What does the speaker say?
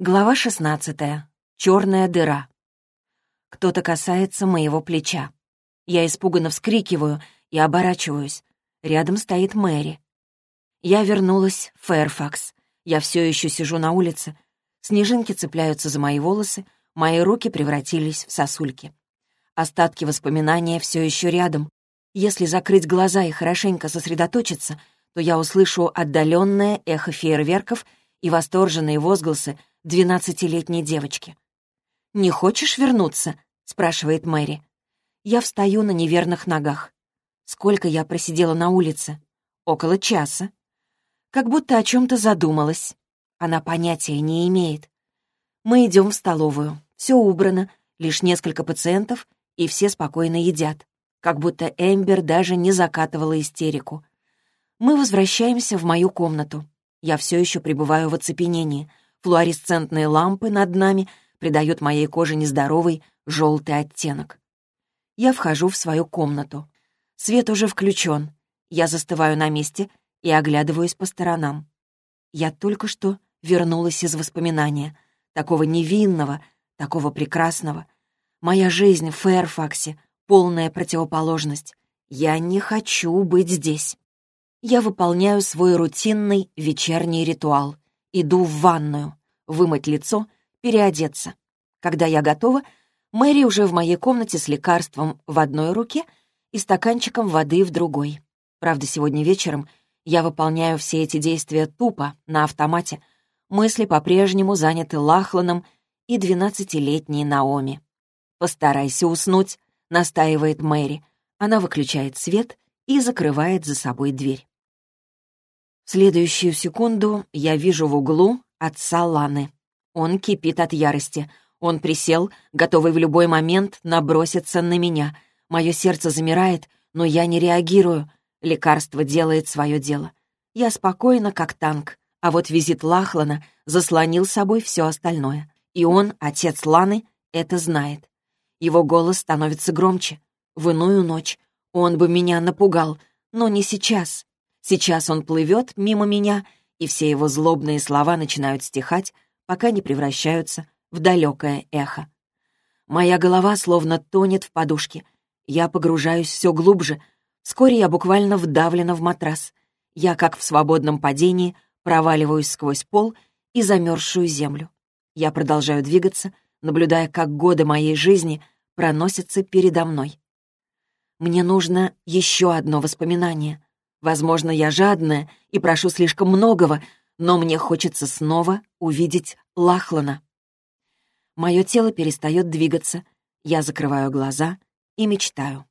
Глава 16. Черная дыра. Кто-то касается моего плеча. Я испуганно вскрикиваю и оборачиваюсь. Рядом стоит Мэри. Я вернулась в Фэрфакс. Я все еще сижу на улице. Снежинки цепляются за мои волосы, мои руки превратились в сосульки. Остатки воспоминания все еще рядом. Если закрыть глаза и хорошенько сосредоточиться, то я услышу отдаленное эхо фейерверков и восторженные возгласы двенадцатилетней девочки. «Не хочешь вернуться?» — спрашивает Мэри. Я встаю на неверных ногах. Сколько я просидела на улице? Около часа. Как будто о чем-то задумалась. Она понятия не имеет. Мы идем в столовую. Все убрано, лишь несколько пациентов, и все спокойно едят. Как будто Эмбер даже не закатывала истерику. Мы возвращаемся в мою комнату. Я все еще пребываю в оцепенении — Флуоресцентные лампы над нами придают моей коже нездоровый желтый оттенок. Я вхожу в свою комнату. Свет уже включен. Я застываю на месте и оглядываюсь по сторонам. Я только что вернулась из воспоминания. Такого невинного, такого прекрасного. Моя жизнь в Фэрфаксе — полная противоположность. Я не хочу быть здесь. Я выполняю свой рутинный вечерний ритуал. Иду в ванную, вымыть лицо, переодеться. Когда я готова, Мэри уже в моей комнате с лекарством в одной руке и стаканчиком воды в другой. Правда, сегодня вечером я выполняю все эти действия тупо, на автомате. Мысли по-прежнему заняты Лахланом и двенадцатилетней Наоми. «Постарайся уснуть», — настаивает Мэри. Она выключает свет и закрывает за собой дверь. В следующую секунду я вижу в углу отца Ланы. Он кипит от ярости. Он присел, готовый в любой момент наброситься на меня. Мое сердце замирает, но я не реагирую. Лекарство делает свое дело. Я спокойна, как танк. А вот визит Лахлана заслонил собой все остальное. И он, отец Ланы, это знает. Его голос становится громче. В иную ночь он бы меня напугал, но не сейчас. Сейчас он плывет мимо меня, и все его злобные слова начинают стихать, пока не превращаются в далекое эхо. Моя голова словно тонет в подушке. Я погружаюсь все глубже. Вскоре я буквально вдавлена в матрас. Я, как в свободном падении, проваливаюсь сквозь пол и замерзшую землю. Я продолжаю двигаться, наблюдая, как годы моей жизни проносятся передо мной. Мне нужно еще одно воспоминание, Возможно, я жадная и прошу слишком многого, но мне хочется снова увидеть Лахлана. Мое тело перестает двигаться, я закрываю глаза и мечтаю.